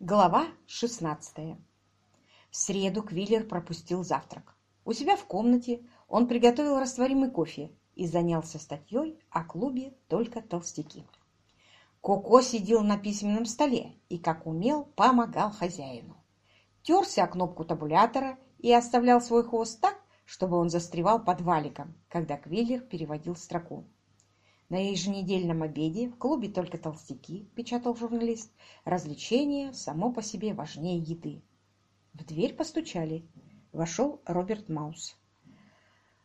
Глава 16. В среду Квиллер пропустил завтрак. У себя в комнате он приготовил растворимый кофе и занялся статьей о клубе «Только толстяки». Коко сидел на письменном столе и, как умел, помогал хозяину. Терся о кнопку табулятора и оставлял свой хвост так, чтобы он застревал под валиком, когда Квиллер переводил строку. На еженедельном обеде в клубе «Только толстяки», печатал журналист, развлечение само по себе важнее еды. В дверь постучали. Вошел Роберт Маус.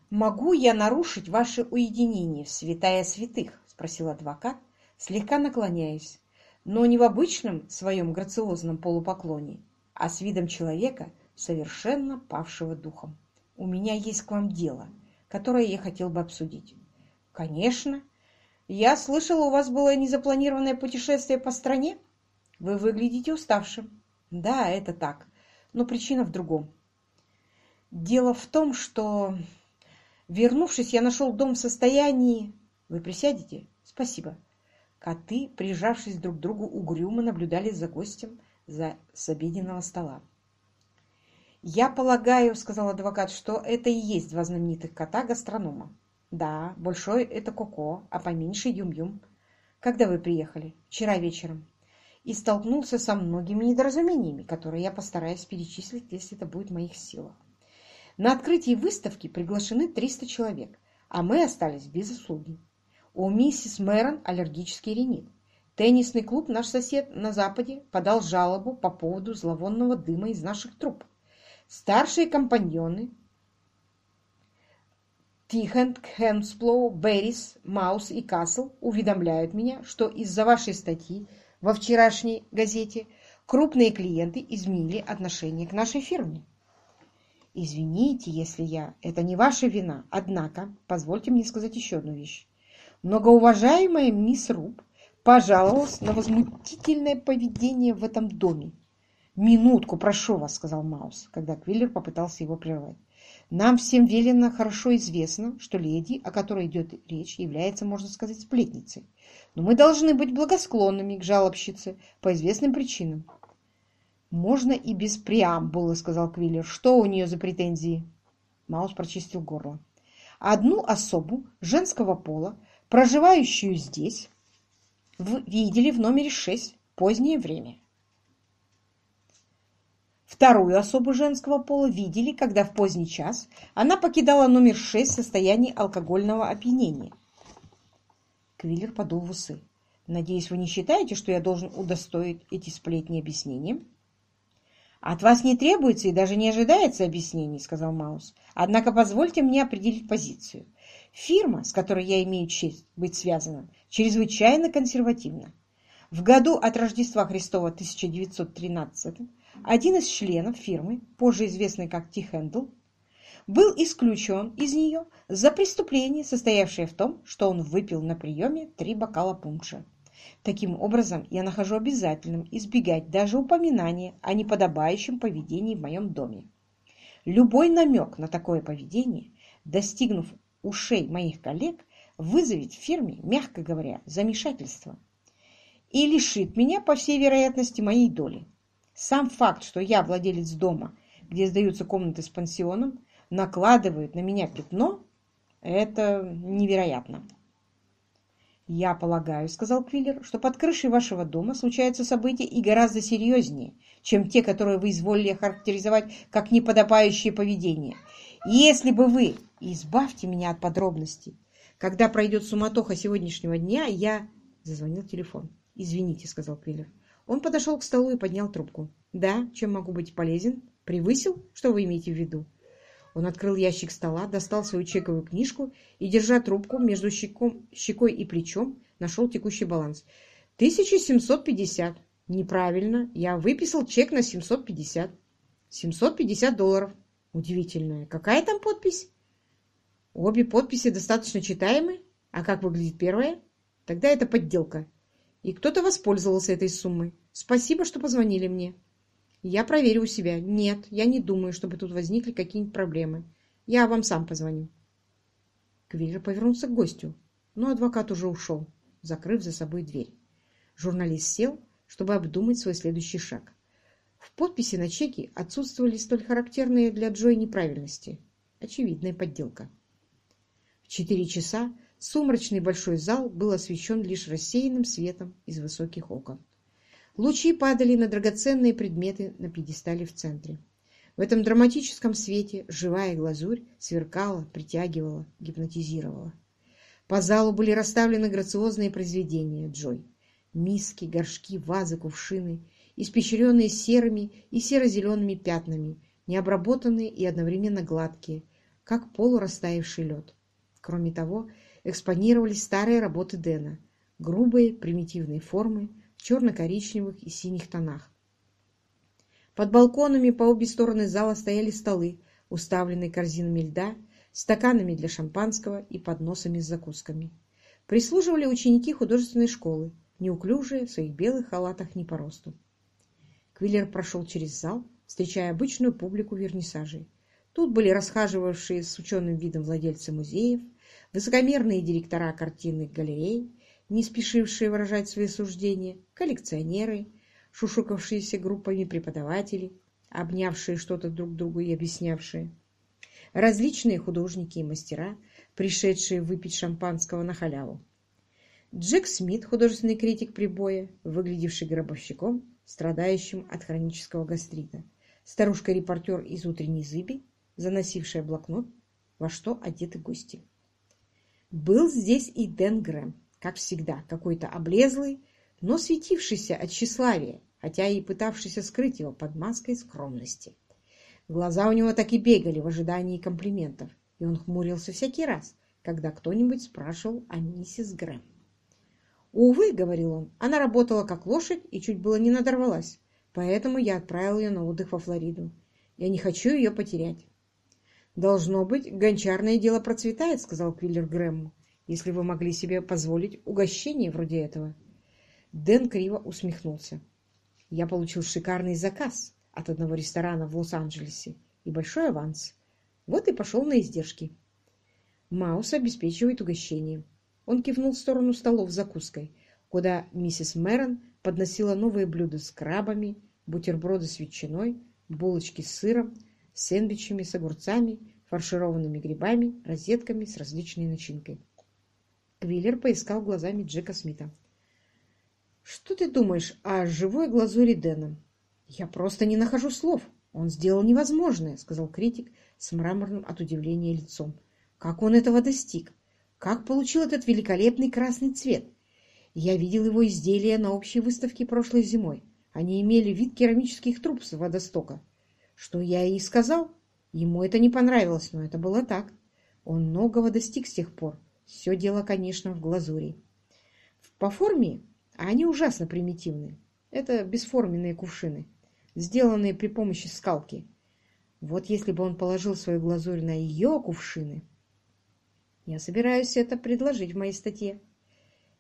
«Могу я нарушить ваше уединение, святая святых?» — спросил адвокат, слегка наклоняясь, но не в обычном своем грациозном полупоклоне, а с видом человека, совершенно павшего духом. «У меня есть к вам дело, которое я хотел бы обсудить». «Конечно», я слышала, у вас было незапланированное путешествие по стране? Вы выглядите уставшим. Да, это так. Но причина в другом. Дело в том, что, вернувшись, я нашел дом в состоянии... Вы присядете? Спасибо. Коты, прижавшись друг к другу, угрюмо наблюдали за гостем за с обеденного стола. «Я полагаю, — сказал адвокат, — что это и есть два знаменитых кота-гастронома. Да, большой это Коко, а поменьше Юм-Юм. Когда вы приехали? Вчера вечером. И столкнулся со многими недоразумениями, которые я постараюсь перечислить, если это будет в моих силах. На открытии выставки приглашены 300 человек, а мы остались без услуги. У миссис Мэрон аллергический ринит. Теннисный клуб «Наш сосед» на Западе подал жалобу по поводу зловонного дыма из наших труб. Старшие компаньоны Тихенд, Хэмсплоу, Беррис, Маус и Касл уведомляют меня, что из-за вашей статьи во вчерашней газете крупные клиенты изменили отношение к нашей фирме. Извините, если я... Это не ваша вина. Однако, позвольте мне сказать еще одну вещь. Многоуважаемая мисс Руб пожаловалась на возмутительное поведение в этом доме. «Минутку, прошу вас», — сказал Маус, когда Квиллер попытался его прервать. Нам всем велено хорошо известно, что леди, о которой идет речь, является, можно сказать, сплетницей. Но мы должны быть благосклонными к жалобщице по известным причинам. «Можно и без преамбулы», — сказал Квиллер. «Что у нее за претензии?» Маус прочистил горло. «Одну особу женского пола, проживающую здесь, видели в номере 6 позднее время. Вторую особу женского пола видели, когда в поздний час она покидала номер 6 в состоянии алкогольного опьянения. Квиллер подул в усы. «Надеюсь, вы не считаете, что я должен удостоить эти сплетни объяснением?» «От вас не требуется и даже не ожидается объяснений», — сказал Маус. «Однако позвольте мне определить позицию. Фирма, с которой я имею честь быть связана, чрезвычайно консервативна. В году от Рождества Христова 1913 один из членов фирмы, позже известный как Ти-Хэндл, был исключен из нее за преступление, состоявшее в том, что он выпил на приеме три бокала пунша. Таким образом, я нахожу обязательным избегать даже упоминания о неподобающем поведении в моем доме. Любой намек на такое поведение, достигнув ушей моих коллег, вызовет в фирме, мягко говоря, замешательство и лишит меня, по всей вероятности, моей доли. Сам факт, что я владелец дома, где сдаются комнаты с пансионом, накладывает на меня пятно, это невероятно. «Я полагаю, — сказал Квиллер, — что под крышей вашего дома случаются события и гораздо серьезнее, чем те, которые вы изволили характеризовать как неподобающее поведение. Если бы вы... Избавьте меня от подробностей. Когда пройдет суматоха сегодняшнего дня, я... Зазвонил телефон. «Извините», — сказал Квиллер. Он подошел к столу и поднял трубку. «Да, чем могу быть полезен? Превысил? Что вы имеете в виду?» Он открыл ящик стола, достал свою чековую книжку и, держа трубку между щеком, щекой и плечом, нашел текущий баланс. «Тысяча семьсот пятьдесят». «Неправильно. Я выписал чек на семьсот пятьдесят». «Семьсот пятьдесят долларов». «Удивительно. Какая там подпись?» «Обе подписи достаточно читаемы. А как выглядит первая?» «Тогда это подделка и кто-то воспользовался этой суммой. Спасибо, что позвонили мне. Я проверю у себя. Нет, я не думаю, чтобы тут возникли какие-нибудь проблемы. Я вам сам позвоню. Квиллер повернулся к гостю, но адвокат уже ушел, закрыв за собой дверь. Журналист сел, чтобы обдумать свой следующий шаг. В подписи на чеке отсутствовали столь характерные для Джой неправильности. Очевидная подделка. В четыре часа сумрачный большой зал был освещен лишь рассеянным светом из высоких окон. Лучи падали на драгоценные предметы на пьедестале в центре. В этом драматическом свете живая глазурь сверкала, притягивала, гипнотизировала. По залу были расставлены грациозные произведения Джой. Миски, горшки, вазы, кувшины, испещренные серыми и серо-зелеными пятнами, необработанные и одновременно гладкие, как полурастаявший лед. Кроме того, экспонировались старые работы Дэна, грубые, примитивные формы, в черно-коричневых и синих тонах, под балконами по обе стороны зала стояли столы, уставленные корзинами льда, стаканами для шампанского и подносами с закусками. Прислуживали ученики художественной школы, неуклюжие в своих белых халатах не по росту. Квиллер прошел через зал, встречая обычную публику вернисажей. Тут были расхаживавшие с ученым видом владельцы музеев, высокомерные директора картинных галерей, не спешившие выражать свои суждения, коллекционеры – шушукавшиеся группами преподаватели, обнявшие что-то друг другу и объяснявшие, различные художники и мастера, пришедшие выпить шампанского на халяву. Джек Смит, художественный критик прибоя, выглядевший гробовщиком, страдающим от хронического гастрита, старушка-репортер из утренней зыби, заносившая блокнот, во что одеты гости. Был здесь и Дэн Грэм, как всегда, какой-то облезлый, но светившийся от тщеславия, хотя и пытавшийся скрыть его под маской скромности. Глаза у него так и бегали в ожидании комплиментов, и он хмурился всякий раз, когда кто-нибудь спрашивал о миссис Грэм. «Увы», — говорил он, — «она работала как лошадь и чуть было не надорвалась, поэтому я отправил ее на отдых во Флориду. Я не хочу ее потерять». «Должно быть, гончарное дело процветает», — сказал Квиллер Грэму, «если вы могли себе позволить угощение вроде этого». Дэн криво усмехнулся. Я получил шикарный заказ от одного ресторана в Лос-Анджелесе и большой аванс. Вот и пошел на издержки. Маус обеспечивает угощение. Он кивнул в сторону столов с закуской, куда миссис Мэрон подносила новые блюда с крабами, бутерброды с ветчиной, булочки с сыром, сэндвичами с огурцами, фаршированными грибами, розетками с различной начинкой. Квиллер поискал глазами Джека Смита. Что ты думаешь о живой глазури Дэна? Я просто не нахожу слов. Он сделал невозможное, сказал критик с мраморным от удивления лицом. Как он этого достиг? Как получил этот великолепный красный цвет? Я видел его изделия на общей выставке прошлой зимой. Они имели вид керамических труб с водостока. Что я и сказал. Ему это не понравилось, но это было так. Он многого достиг с тех пор. Все дело, конечно, в глазури. По форме они ужасно примитивны. Это бесформенные кувшины, сделанные при помощи скалки. Вот если бы он положил свою глазурь на ее кувшины... Я собираюсь это предложить в моей статье.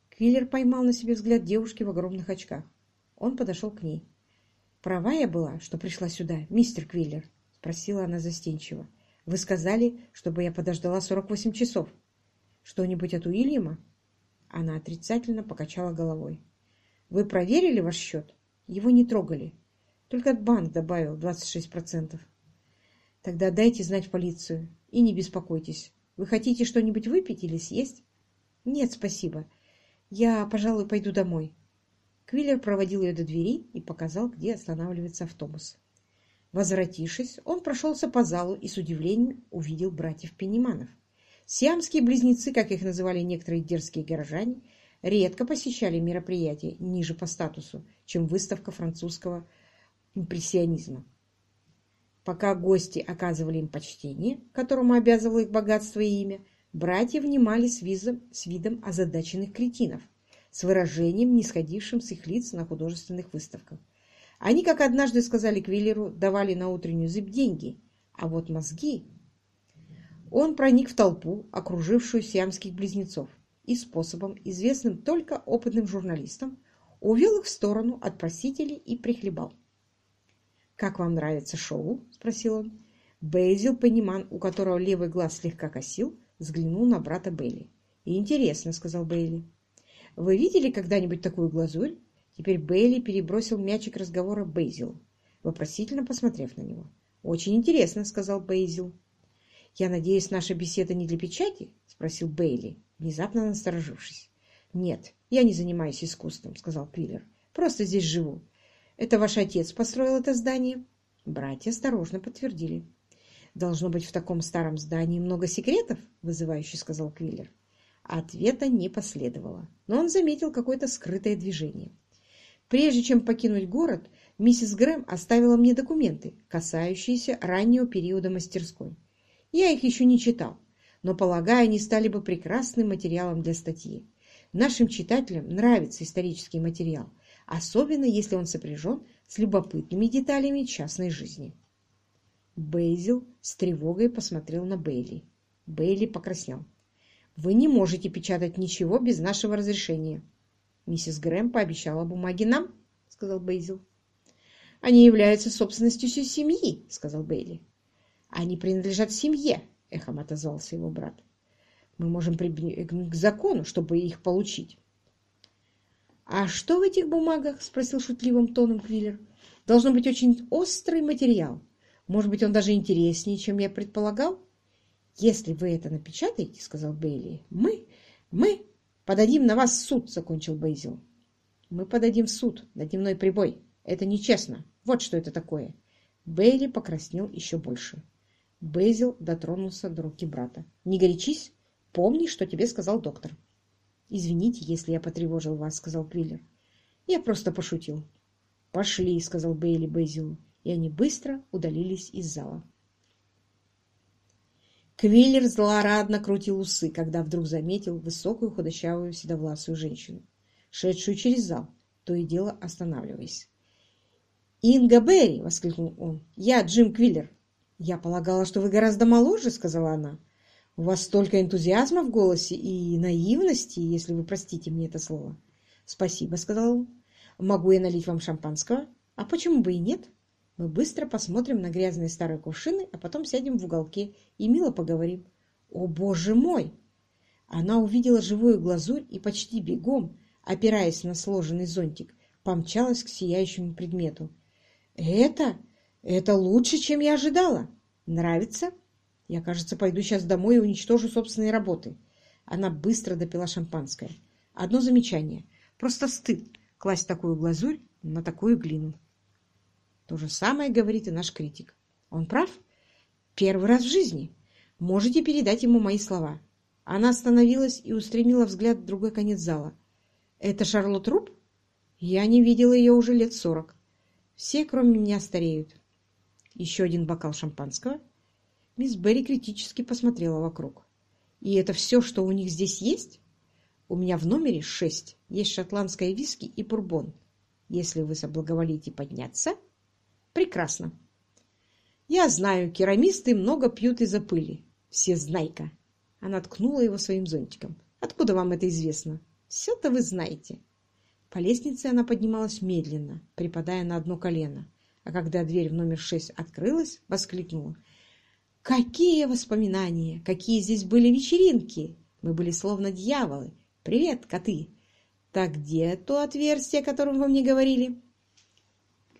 Квиллер поймал на себе взгляд девушки в огромных очках. Он подошел к ней. «Права я была, что пришла сюда, мистер Квиллер?» — спросила она застенчиво. «Вы сказали, чтобы я подождала 48 часов. Что-нибудь от Уильяма?» Она отрицательно покачала головой. «Вы проверили ваш счет?» «Его не трогали. Только банк добавил 26%. Тогда дайте знать в полицию и не беспокойтесь. Вы хотите что-нибудь выпить или съесть?» «Нет, спасибо. Я, пожалуй, пойду домой». Квиллер проводил ее до двери и показал, где останавливается автобус. Возвратившись, он прошелся по залу и с удивлением увидел братьев Пенниманов. Сиамские близнецы, как их называли некоторые дерзкие горожане, редко посещали мероприятия ниже по статусу, чем выставка французского импрессионизма. Пока гости оказывали им почтение, которому обязывало их богатство и имя, братья внимали с, визом, с видом озадаченных кретинов, с выражением, не сходившим с их лиц на художественных выставках. Они, как однажды сказали Квиллеру, давали на утреннюю зыб деньги, а вот мозги он проник в толпу, окружившую сиамских близнецов, и способом, известным только опытным журналистам, увел их в сторону от просителей и прихлебал. «Как вам нравится шоу?» – спросил он. Бейзил Пенниман, у которого левый глаз слегка косил, взглянул на брата Бейли. «Интересно», – сказал Бейли. «Вы видели когда-нибудь такую глазурь?» Теперь Бейли перебросил мячик разговора Бейзилу. вопросительно посмотрев на него. «Очень интересно», — сказал Бейзил. «Я надеюсь, наша беседа не для печати?» — спросил Бейли, внезапно насторожившись. «Нет, я не занимаюсь искусством», — сказал Квиллер. «Просто здесь живу. Это ваш отец построил это здание?» Братья осторожно подтвердили. «Должно быть, в таком старом здании много секретов?» — вызывающе сказал Квиллер. Ответа не последовало, но он заметил какое-то скрытое движение. Прежде чем покинуть город, миссис Грэм оставила мне документы, касающиеся раннего периода мастерской. Я их еще не читал, но, полагаю, они стали бы прекрасным материалом для статьи. Нашим читателям нравится исторический материал, особенно если он сопряжен с любопытными деталями частной жизни. Бейзил с тревогой посмотрел на Бейли. Бейли покраснел. «Вы не можете печатать ничего без нашего разрешения». «Миссис Грэм пообещала бумаги нам», — сказал Бейзил. «Они являются собственностью семьи», — сказал Бейли. «Они принадлежат семье», — эхом отозвался его брат. «Мы можем прибегнуть к закону, чтобы их получить». «А что в этих бумагах?» — спросил шутливым тоном Квиллер. «Должно быть очень острый материал. Может быть, он даже интереснее, чем я предполагал? Если вы это напечатаете, — сказал Бейли, — мы, мы подадим на вас суд, — закончил Бейзил. Мы подадим в суд на дневной прибой. Это нечестно. Вот что это такое. Бейли покраснел еще больше. Бейзил дотронулся до руки брата. «Не горячись. Помни, что тебе сказал доктор». «Извините, если я потревожил вас», — сказал Квиллер. «Я просто пошутил». «Пошли», — сказал Бейли Бейзилу и они быстро удалились из зала. Квиллер злорадно крутил усы, когда вдруг заметил высокую худощавую седовласую женщину, шедшую через зал, то и дело останавливаясь. «Инга Берри!» — воскликнул он. «Я Джим Квиллер!» «Я полагала, что вы гораздо моложе», — сказала она. «У вас столько энтузиазма в голосе и наивности, если вы простите мне это слово». «Спасибо», — сказал он. «Могу я налить вам шампанского? А почему бы и нет?» Мы быстро посмотрим на грязные старые кувшины, а потом сядем в уголке и мило поговорим. О, боже мой! Она увидела живую глазурь и почти бегом, опираясь на сложенный зонтик, помчалась к сияющему предмету. «Это? Это лучше, чем я ожидала! Нравится? Я, кажется, пойду сейчас домой и уничтожу собственные работы». Она быстро допила шампанское. Одно замечание. Просто стыд класть такую глазурь на такую глину. То же самое говорит и наш критик. Он прав? Первый раз в жизни. Можете передать ему мои слова. Она остановилась и устремила взгляд в другой конец зала. Это Шарлотт Руб? Я не видела ее уже лет сорок. Все, кроме меня, стареют. Еще один бокал шампанского. Мисс Берри критически посмотрела вокруг. И это все, что у них здесь есть? У меня в номере шесть. Есть шотландское виски и бурбон. Если вы соблаговолите подняться... Прекрасно. Я знаю, керамисты много пьют из-за пыли. Все знайка. Она ткнула его своим зонтиком. Откуда вам это известно? Все-то вы знаете. По лестнице она поднималась медленно, припадая на одно колено, а когда дверь в номер шесть открылась, воскликнула. «Какие воспоминания! Какие здесь были вечеринки! Мы были словно дьяволы! Привет, коты! Так где то отверстие, о котором вы мне говорили?»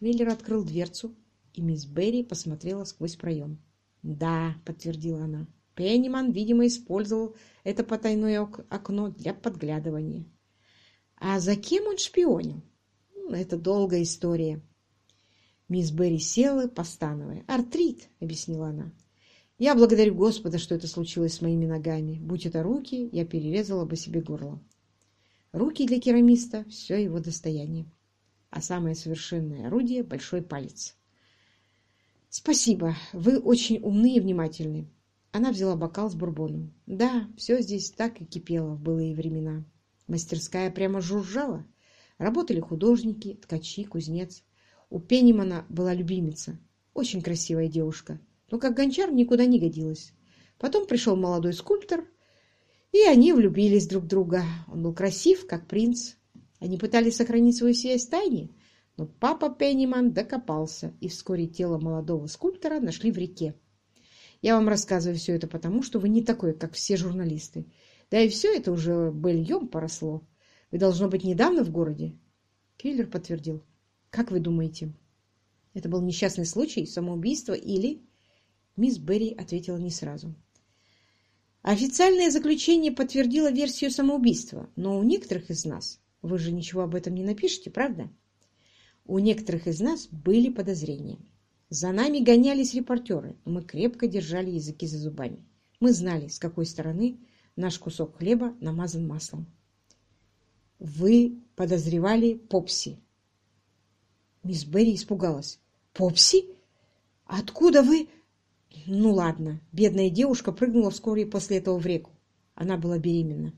Квиллер открыл дверцу, и мисс Берри посмотрела сквозь проем. «Да», — подтвердила она, — «Пенниман, видимо, использовал это потайное окно для подглядывания». «А за кем он шпионил?» «Это долгая история». Мисс Берри села, постановая. «Артрит», — объяснила она. «Я благодарю Господа, что это случилось с моими ногами. Будь это руки, я перерезала бы себе горло». Руки для керамиста — все его достояние а самое совершенное орудие — большой палец. «Спасибо, вы очень умны и внимательны». Она взяла бокал с бурбоном. «Да, все здесь так и кипело в былые времена. Мастерская прямо жужжала. Работали художники, ткачи, кузнец. У Пеннимана была любимица, очень красивая девушка, но как гончар никуда не годилась. Потом пришел молодой скульптор, и они влюбились друг в друга. Он был красив, как принц, они пытались сохранить свою связь в тайне, но папа Пенниман докопался, и вскоре тело молодого скульптора нашли в реке. Я вам рассказываю все это потому, что вы не такой, как все журналисты. Да и все это уже быльем поросло. Вы, должно быть, недавно в городе? Киллер подтвердил. Как вы думаете? Это был несчастный случай, самоубийство или... Мисс Берри ответила не сразу. Официальное заключение подтвердило версию самоубийства, но у некоторых из нас... Вы же ничего об этом не напишете, правда? У некоторых из нас были подозрения. За нами гонялись репортеры, но мы крепко держали языки за зубами. Мы знали, с какой стороны наш кусок хлеба намазан маслом. Вы подозревали Попси. Мисс Берри испугалась. Попси? Откуда вы... Ну ладно, бедная девушка прыгнула вскоре после этого в реку. Она была беременна.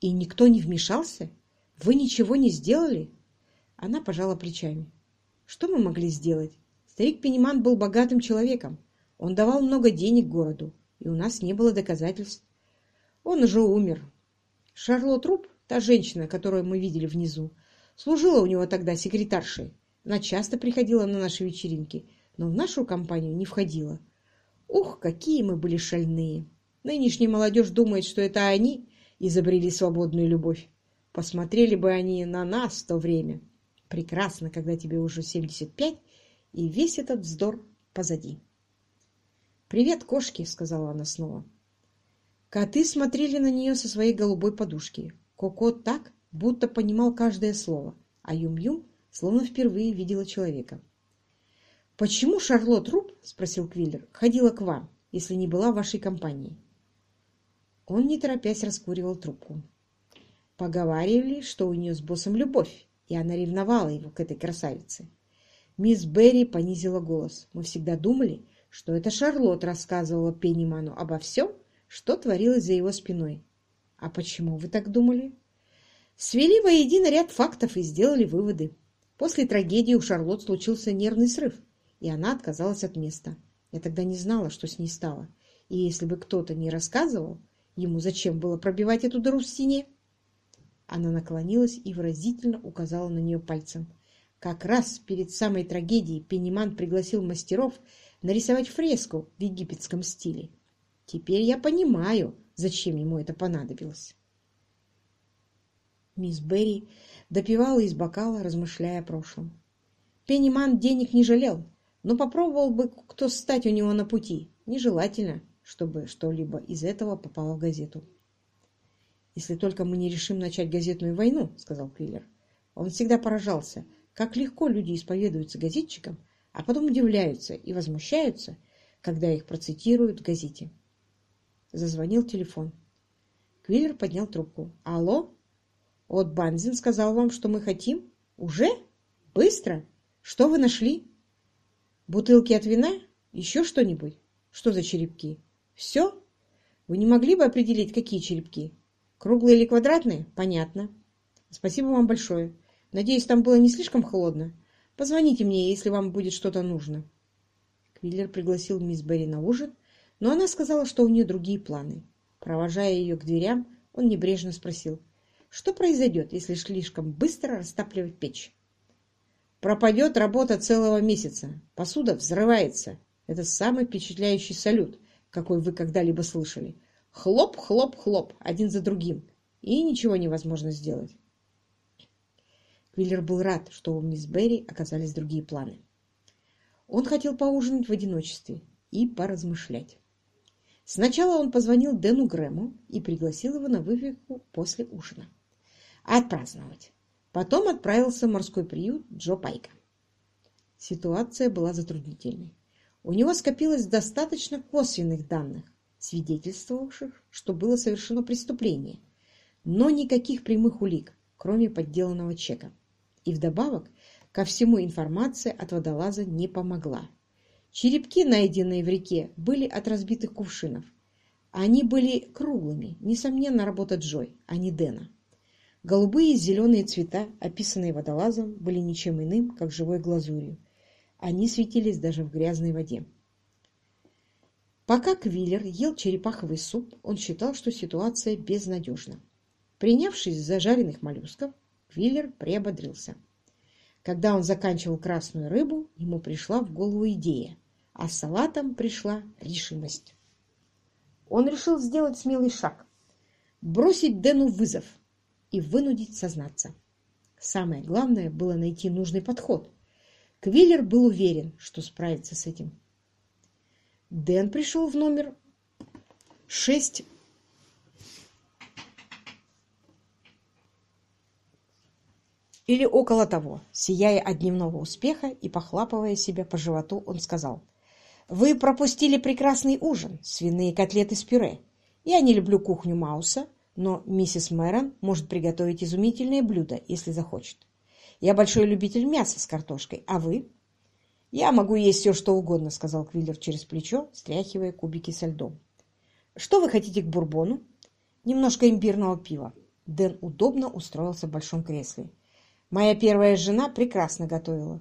И никто не вмешался? Вы ничего не сделали? Она пожала плечами. Что мы могли сделать? Старик Пениман был богатым человеком. Он давал много денег городу, и у нас не было доказательств. Он уже умер. Шарлот Руб, та женщина, которую мы видели внизу, служила у него тогда секретаршей. Она часто приходила на наши вечеринки, но в нашу компанию не входила. Ух, какие мы были шальные! Нынешняя молодежь думает, что это они изобрели свободную любовь. Посмотрели бы они на нас в то время. Прекрасно, когда тебе уже 75, и весь этот вздор позади. «Привет, кошки!» — сказала она снова. Коты смотрели на нее со своей голубой подушки. Коко так, будто понимал каждое слово, а Юм-Юм словно впервые видела человека. «Почему Шарлотт Руб, — спросил Квиллер, — ходила к вам, если не была в вашей компании?» Он, не торопясь, раскуривал трубку. Поговаривали, что у нее с боссом любовь, и она ревновала его к этой красавице. Мисс Берри понизила голос. Мы всегда думали, что это Шарлотт рассказывала Пенниману обо всем, что творилось за его спиной. А почему вы так думали? Свели воедино ряд фактов и сделали выводы. После трагедии у Шарлотт случился нервный срыв, и она отказалась от места. Я тогда не знала, что с ней стало. И если бы кто-то не рассказывал, ему зачем было пробивать эту дыру в стене? Она наклонилась и выразительно указала на нее пальцем. Как раз перед самой трагедией Пенниман пригласил мастеров нарисовать фреску в египетском стиле. Теперь я понимаю, зачем ему это понадобилось. Мисс Берри допивала из бокала, размышляя о прошлом. Пенниман денег не жалел, но попробовал бы кто стать у него на пути. Нежелательно, чтобы что-либо из этого попало в газету. «Если только мы не решим начать газетную войну», — сказал Квиллер. Он всегда поражался, как легко люди исповедуются газетчикам, а потом удивляются и возмущаются, когда их процитируют в газете. Зазвонил телефон. Квиллер поднял трубку. «Алло? От Банзин сказал вам, что мы хотим? Уже? Быстро? Что вы нашли? Бутылки от вина? Еще что-нибудь? Что за черепки? Все? Вы не могли бы определить, какие черепки? Круглые или квадратные? Понятно. Спасибо вам большое. Надеюсь, там было не слишком холодно. Позвоните мне, если вам будет что-то нужно. Квиллер пригласил мисс Берри на ужин, но она сказала, что у нее другие планы. Провожая ее к дверям, он небрежно спросил, что произойдет, если слишком быстро растапливать печь? Пропадет работа целого месяца. Посуда взрывается. Это самый впечатляющий салют, какой вы когда-либо слышали. Хлоп, хлоп, хлоп, один за другим. И ничего невозможно сделать. Квиллер был рад, что у мисс Берри оказались другие планы. Он хотел поужинать в одиночестве и поразмышлять. Сначала он позвонил Дэну Грэму и пригласил его на выпивку после ужина. Отпраздновать. Потом отправился в морской приют Джо Пайка. Ситуация была затруднительной. У него скопилось достаточно косвенных данных, свидетельствовавших, что было совершено преступление, но никаких прямых улик, кроме подделанного чека. И вдобавок ко всему информация от водолаза не помогла. Черепки, найденные в реке, были от разбитых кувшинов. Они были круглыми, несомненно, работа Джой, а не Дэна. Голубые и зеленые цвета, описанные водолазом, были ничем иным, как живой глазурью. Они светились даже в грязной воде. Пока Квиллер ел черепаховый суп, он считал, что ситуация безнадежна. Принявшись за жареных моллюсков, Квиллер приободрился. Когда он заканчивал красную рыбу, ему пришла в голову идея, а с салатом пришла решимость. Он решил сделать смелый шаг, бросить Дэну вызов и вынудить сознаться. Самое главное было найти нужный подход. Квиллер был уверен, что справится с этим. Дэн пришел в номер шесть или около того. Сияя от дневного успеха и похлапывая себя по животу, он сказал, «Вы пропустили прекрасный ужин, свиные котлеты с пюре. Я не люблю кухню Мауса, но миссис Мэрон может приготовить изумительные блюда, если захочет. Я большой любитель мяса с картошкой, а вы?» «Я могу есть все, что угодно», — сказал Квиллер через плечо, стряхивая кубики со льдом. «Что вы хотите к бурбону?» «Немножко имбирного пива». Дэн удобно устроился в большом кресле. Моя первая жена прекрасно готовила.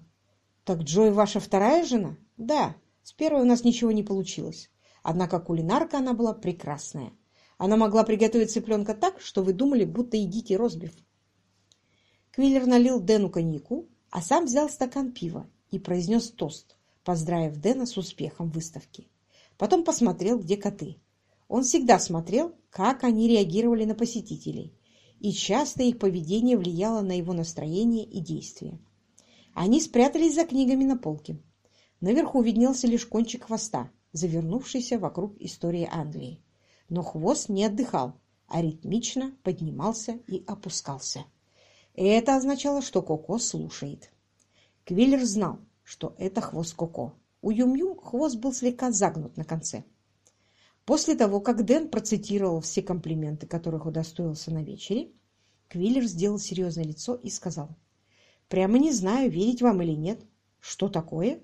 Так Джой ваша вторая жена? Да, с первой у нас ничего не получилось. Однако кулинарка она была прекрасная. Она могла приготовить цыпленка так, что вы думали, будто едите розбив. Квиллер налил Дэну коньяку, а сам взял стакан пива и произнес тост, поздравив Дэна с успехом выставки. Потом посмотрел, где коты. Он всегда смотрел, как они реагировали на посетителей, и часто их поведение влияло на его настроение и действия. Они спрятались за книгами на полке. Наверху виднелся лишь кончик хвоста, завернувшийся вокруг истории Англии. Но хвост не отдыхал, а ритмично поднимался и опускался. Это означало, что Коко слушает. Квиллер знал, что это хвост Коко. У Юм-Юм хвост был слегка загнут на конце. После того, как Дэн процитировал все комплименты, которых удостоился на вечере, Квиллер сделал серьезное лицо и сказал, «Прямо не знаю, верить вам или нет. Что такое?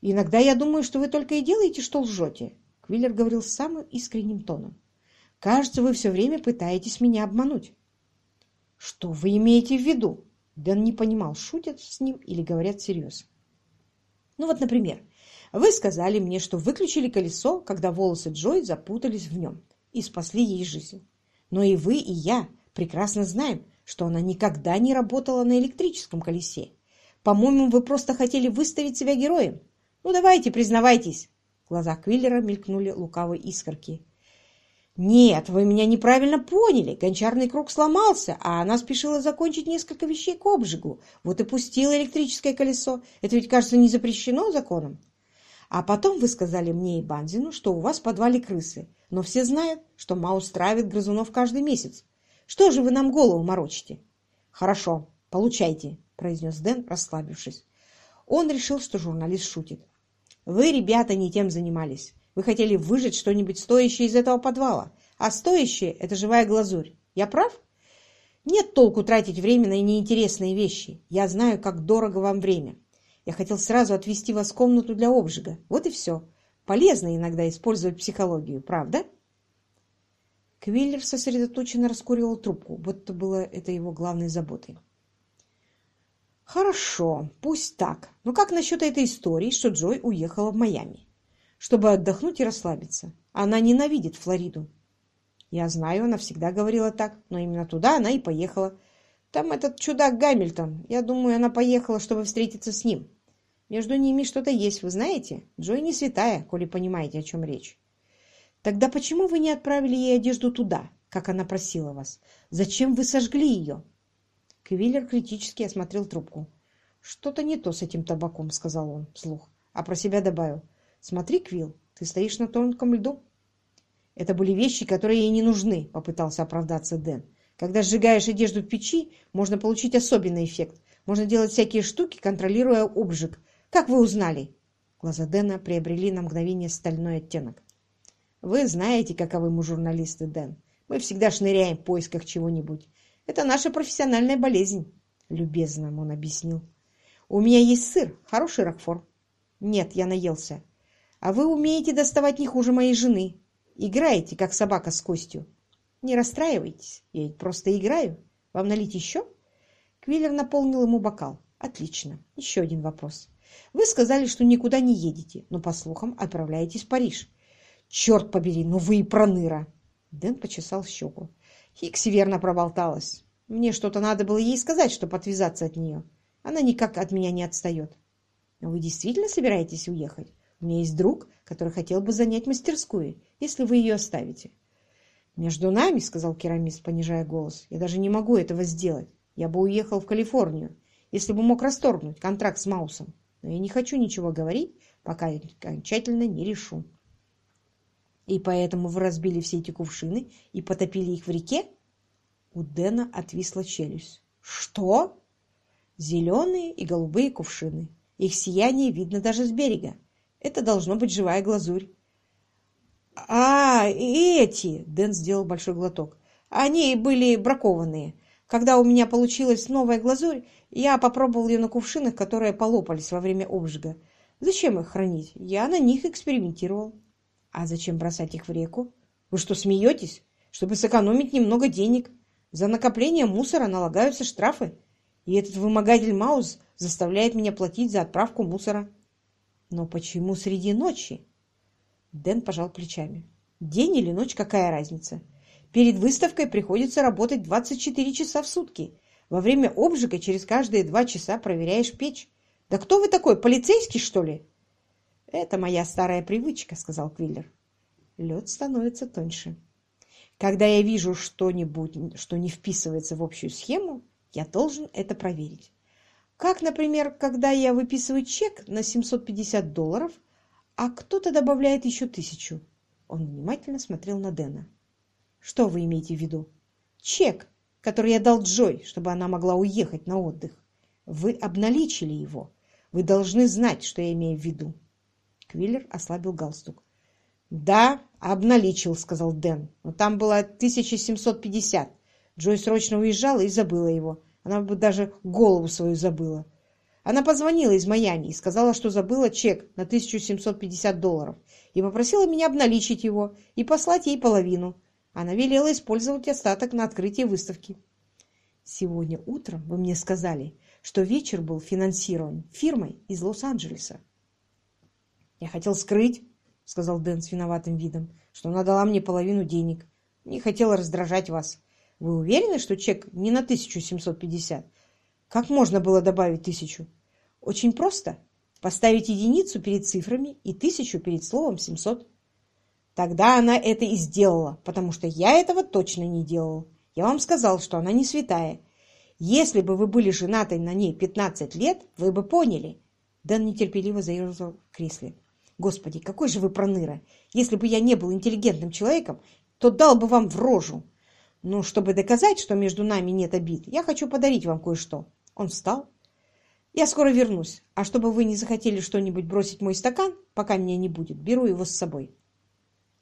Иногда я думаю, что вы только и делаете, что лжете». Квиллер говорил самым искренним тоном. «Кажется, вы все время пытаетесь меня обмануть». «Что вы имеете в виду?» Дэн не понимал, шутят с ним или говорят всерьез. «Ну вот, например, вы сказали мне, что выключили колесо, когда волосы Джой запутались в нем и спасли ей жизнь. Но и вы, и я прекрасно знаем, что она никогда не работала на электрическом колесе. По-моему, вы просто хотели выставить себя героем. Ну, давайте, признавайтесь. В глазах Квиллера мелькнули лукавые искорки. «Нет, вы меня неправильно поняли. Гончарный круг сломался, а она спешила закончить несколько вещей к обжигу. Вот и пустила электрическое колесо. Это ведь, кажется, не запрещено законом». А потом вы сказали мне и Банзину, что у вас в подвале крысы. Но все знают, что Маус травит грызунов каждый месяц. Что же вы нам голову морочите? Хорошо, получайте, произнес Дэн, расслабившись. Он решил, что журналист шутит. Вы, ребята, не тем занимались. Вы хотели выжать что-нибудь стоящее из этого подвала. А стоящее — это живая глазурь. Я прав? Нет толку тратить время на неинтересные вещи. Я знаю, как дорого вам время. Я хотел сразу отвести вас в комнату для обжига. Вот и все. Полезно иногда использовать психологию, правда? Квиллер сосредоточенно раскуривал трубку, будто было это его главной заботой. «Хорошо, пусть так. Но как насчет этой истории, что Джой уехала в Майами? Чтобы отдохнуть и расслабиться. Она ненавидит Флориду». «Я знаю, она всегда говорила так, но именно туда она и поехала. Там этот чудак Гамильтон. Я думаю, она поехала, чтобы встретиться с ним. Между ними что-то есть, вы знаете? Джой не святая, коли понимаете, о чем речь. Тогда почему вы не отправили ей одежду туда, как она просила вас? Зачем вы сожгли ее? Квиллер критически осмотрел трубку. «Что-то не то с этим табаком», — сказал он вслух, а про себя добавил. «Смотри, Квилл, ты стоишь на тонком льду». «Это были вещи, которые ей не нужны», — попытался оправдаться Дэн. Когда сжигаешь одежду в печи, можно получить особенный эффект. Можно делать всякие штуки, контролируя обжиг. Как вы узнали? Глаза Дэна приобрели на мгновение стальной оттенок. Вы знаете, каковы мы журналисты, Дэн. Мы всегда шныряем в поисках чего-нибудь. Это наша профессиональная болезнь, любезно он объяснил. У меня есть сыр, хороший ракфор. Нет, я наелся. А вы умеете доставать не хуже моей жены. Играете, как собака с костью. Не расстраивайтесь, я ведь просто играю. Вам налить еще? Квиллер наполнил ему бокал. Отлично. Еще один вопрос. Вы сказали, что никуда не едете, но, по слухам, отправляетесь в Париж. Черт побери, ну вы и проныра. Дэн почесал щеку. Хикси верно проболталась. Мне что-то надо было ей сказать, чтобы отвязаться от нее. Она никак от меня не отстает. Но вы действительно собираетесь уехать? У меня есть друг, который хотел бы занять мастерскую, если вы ее оставите. «Между нами, — сказал керамист, понижая голос, — я даже не могу этого сделать. Я бы уехал в Калифорнию, если бы мог расторгнуть контракт с Маусом. но я не хочу ничего говорить, пока окончательно не решу. И поэтому вы разбили все эти кувшины и потопили их в реке? У Дэна отвисла челюсть. Что? Зеленые и голубые кувшины. Их сияние видно даже с берега. Это должно быть живая глазурь. А, эти! Дэн сделал большой глоток. Они были бракованные. Когда у меня получилась новая глазурь, я попробовал ее на кувшинах, которые полопались во время обжига. Зачем их хранить? Я на них экспериментировал. А зачем бросать их в реку? Вы что, смеетесь? Чтобы сэкономить немного денег. За накопление мусора налагаются штрафы. И этот вымогатель Маус заставляет меня платить за отправку мусора. Но почему среди ночи? Дэн пожал плечами. День или ночь, какая разница? Перед выставкой приходится работать 24 часа в сутки. Во время обжига через каждые два часа проверяешь печь. Да кто вы такой, полицейский, что ли? Это моя старая привычка, сказал Квиллер. Лед становится тоньше. Когда я вижу что-нибудь, что не вписывается в общую схему, я должен это проверить. Как, например, когда я выписываю чек на 750 долларов, а кто-то добавляет еще тысячу. Он внимательно смотрел на Дэна. Что вы имеете в виду? Чек, который я дал Джой, чтобы она могла уехать на отдых. Вы обналичили его. Вы должны знать, что я имею в виду. Квиллер ослабил галстук. «Да, обналичил», — сказал Дэн. «Но там было 1750. Джой срочно уезжала и забыла его. Она бы даже голову свою забыла. Она позвонила из Майами и сказала, что забыла чек на 1750 долларов и попросила меня обналичить его и послать ей половину. Она велела использовать остаток на открытие выставки. Сегодня утром вы мне сказали, что вечер был финансирован фирмой из Лос-Анджелеса. Я хотел скрыть, сказал Дэн с виноватым видом, что она дала мне половину денег. Не хотела раздражать вас. Вы уверены, что чек не на 1750? Как можно было добавить тысячу? Очень просто. Поставить единицу перед цифрами и тысячу перед словом 700. Тогда она это и сделала, потому что я этого точно не делал. Я вам сказал, что она не святая. Если бы вы были женаты на ней 15 лет, вы бы поняли. Дэн нетерпеливо заерзал в кресле. Господи, какой же вы проныра! Если бы я не был интеллигентным человеком, то дал бы вам в рожу. Но чтобы доказать, что между нами нет обид, я хочу подарить вам кое-что. Он встал. Я скоро вернусь, а чтобы вы не захотели что-нибудь бросить в мой стакан, пока меня не будет, беру его с собой.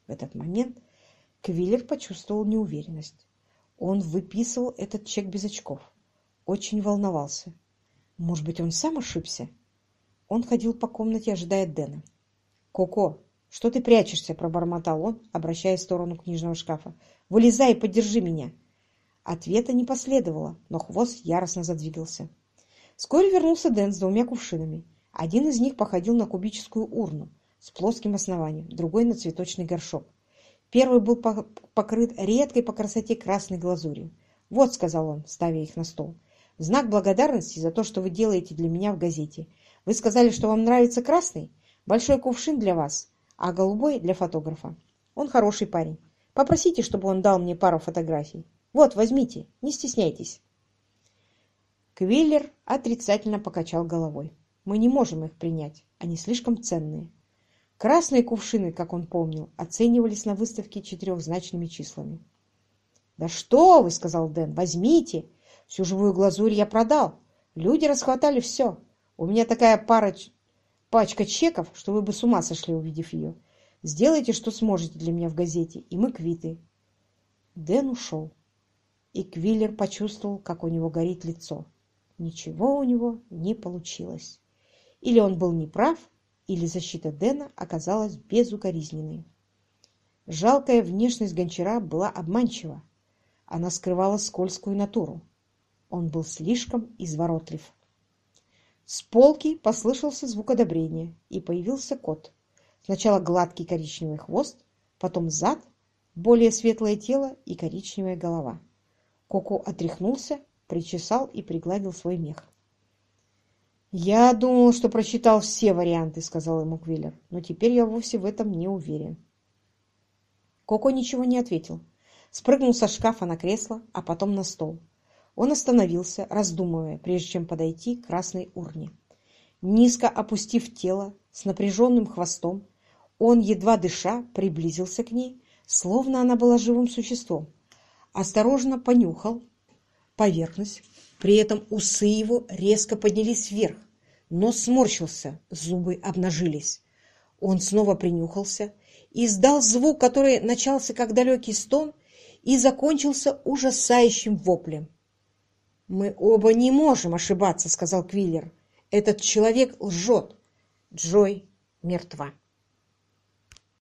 В этот момент Квиллер почувствовал неуверенность. Он выписывал этот чек без очков. Очень волновался. Может быть, он сам ошибся? Он ходил по комнате, ожидая Дэна. «Коко, что ты прячешься?» – пробормотал он, обращаясь в сторону книжного шкафа. «Вылезай и поддержи меня!» Ответа не последовало, но хвост яростно задвигался. Вскоре вернулся Дэн с двумя кувшинами. Один из них походил на кубическую урну, с плоским основанием, другой на цветочный горшок. Первый был покрыт редкой по красоте красной глазурью. «Вот», — сказал он, ставя их на стол, — «в знак благодарности за то, что вы делаете для меня в газете. Вы сказали, что вам нравится красный? Большой кувшин для вас, а голубой для фотографа. Он хороший парень. Попросите, чтобы он дал мне пару фотографий. Вот, возьмите, не стесняйтесь». Квиллер отрицательно покачал головой. «Мы не можем их принять. Они слишком ценные. Красные кувшины, как он помнил, оценивались на выставке четырехзначными числами. «Да что вы!» — сказал Дэн. «Возьмите! Всю живую глазурь я продал. Люди расхватали все. У меня такая пара... пачка чеков, что вы бы с ума сошли, увидев ее. Сделайте, что сможете для меня в газете, и мы квиты». Дэн ушел, и Квиллер почувствовал, как у него горит лицо. Ничего у него не получилось. Или он был неправ, или защита Дэна оказалась безукоризненной. Жалкая внешность гончара была обманчива. Она скрывала скользкую натуру. Он был слишком изворотлив. С полки послышался звук одобрения, и появился кот. Сначала гладкий коричневый хвост, потом зад, более светлое тело и коричневая голова. Коко отряхнулся, причесал и пригладил свой мех. «Я думал, что прочитал все варианты», — сказал ему Квиллер, «но теперь я вовсе в этом не уверен». Коко ничего не ответил. Спрыгнул со шкафа на кресло, а потом на стол. Он остановился, раздумывая, прежде чем подойти к красной урне. Низко опустив тело с напряженным хвостом, он, едва дыша, приблизился к ней, словно она была живым существом. Осторожно понюхал поверхность, при этом усы его резко поднялись вверх, нос сморщился, зубы обнажились. Он снова принюхался, издал звук, который начался как далекий стон и закончился ужасающим воплем. «Мы оба не можем ошибаться», — сказал Квиллер. «Этот человек лжет. Джой мертва».